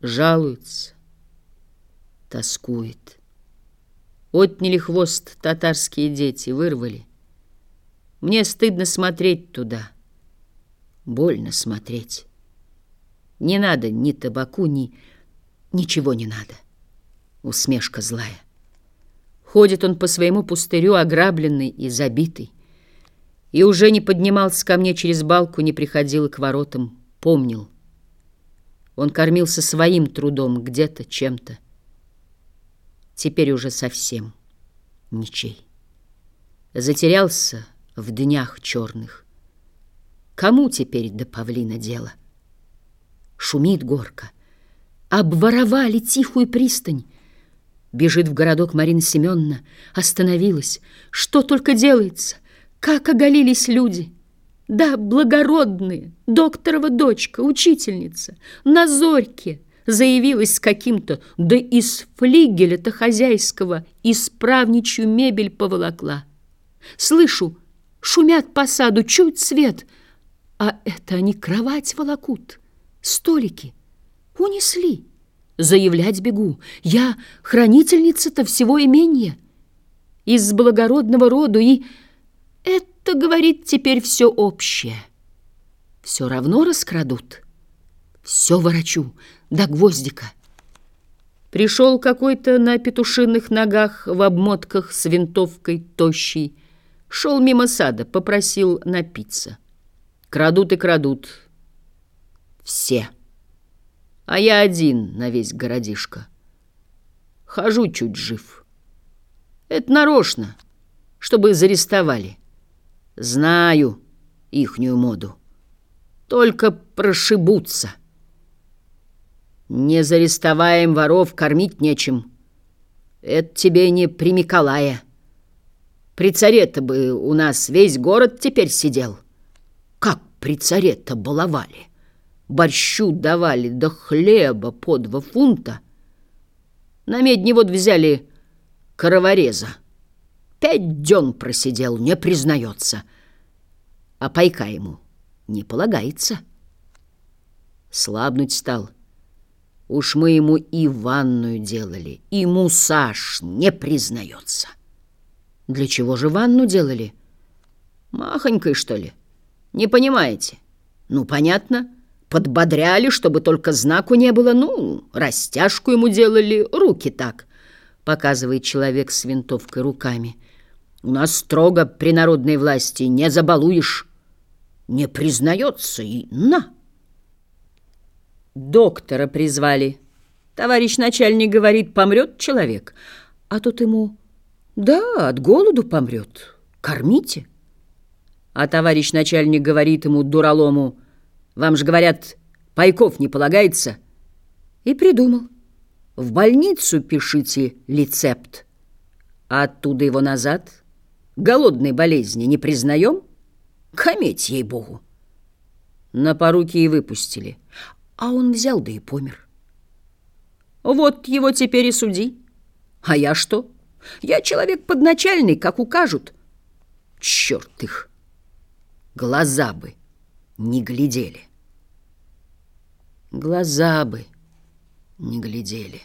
Жалуется, тоскует. Отняли хвост татарские дети, вырвали. Мне стыдно смотреть туда. Больно смотреть. Не надо ни табаку, ни... Ничего не надо. Усмешка злая. Ходит он по своему пустырю, ограбленный и забитый. И уже не поднимался ко мне через балку, не приходил к воротам, помнил. Он кормился своим трудом, где-то, чем-то. Теперь уже совсем ничей. Затерялся в днях черных. Кому теперь до павлина дело? Шумит горка. Обворовали тихую пристань. Бежит в городок Марина Семеновна. Остановилась. Что только делается? Как оголились люди! Да, благородные, докторова дочка, учительница, на зорьке заявилась с каким-то, да из флигеля-то хозяйского исправничью мебель поволокла. Слышу, шумят по саду, чуть свет, а это они кровать волокут, столики унесли. Заявлять бегу, я хранительница-то всего имения, из благородного роду и... Это, говорит, теперь все общее. Все равно раскрадут. Все ворочу до гвоздика. Пришел какой-то на петушиных ногах в обмотках с винтовкой тощий. Шел мимо сада, попросил напиться. Крадут и крадут. Все. А я один на весь городишко. Хожу чуть жив. Это нарочно, чтобы зарестовали. Знаю ихнюю моду. Только прошибутся. Не зарестоваем воров, кормить нечем. Это тебе не при Миколая. При царе-то бы у нас весь город теперь сидел. Как при царе-то баловали? Борщу давали до хлеба по два фунта. На медне вот взяли коровореза. Пять дён просидел, не признается. А пайка ему не полагается. Слабнуть стал. Уж мы ему и ванную делали, и мусаж не признается. Для чего же ванну делали? Махонькой, что ли? Не понимаете? Ну, понятно. Подбодряли, чтобы только знаку не было. Ну, растяжку ему делали, руки так. Показывает человек с винтовкой руками. У нас строго при народной власти не забалуешь. Не признается и на. Доктора призвали. Товарищ начальник говорит, помрет человек. А тут ему, да, от голоду помрет. Кормите. А товарищ начальник говорит ему, дуралому, вам же говорят, пайков не полагается. И придумал. В больницу пишите рецепт, а оттуда его назад — Голодной болезни не признаем? Кометь, ей-богу. На поруки и выпустили. А он взял, да и помер. Вот его теперь и суди. А я что? Я человек подначальный, как укажут. Черт их! Глаза бы не глядели. Глаза бы не глядели.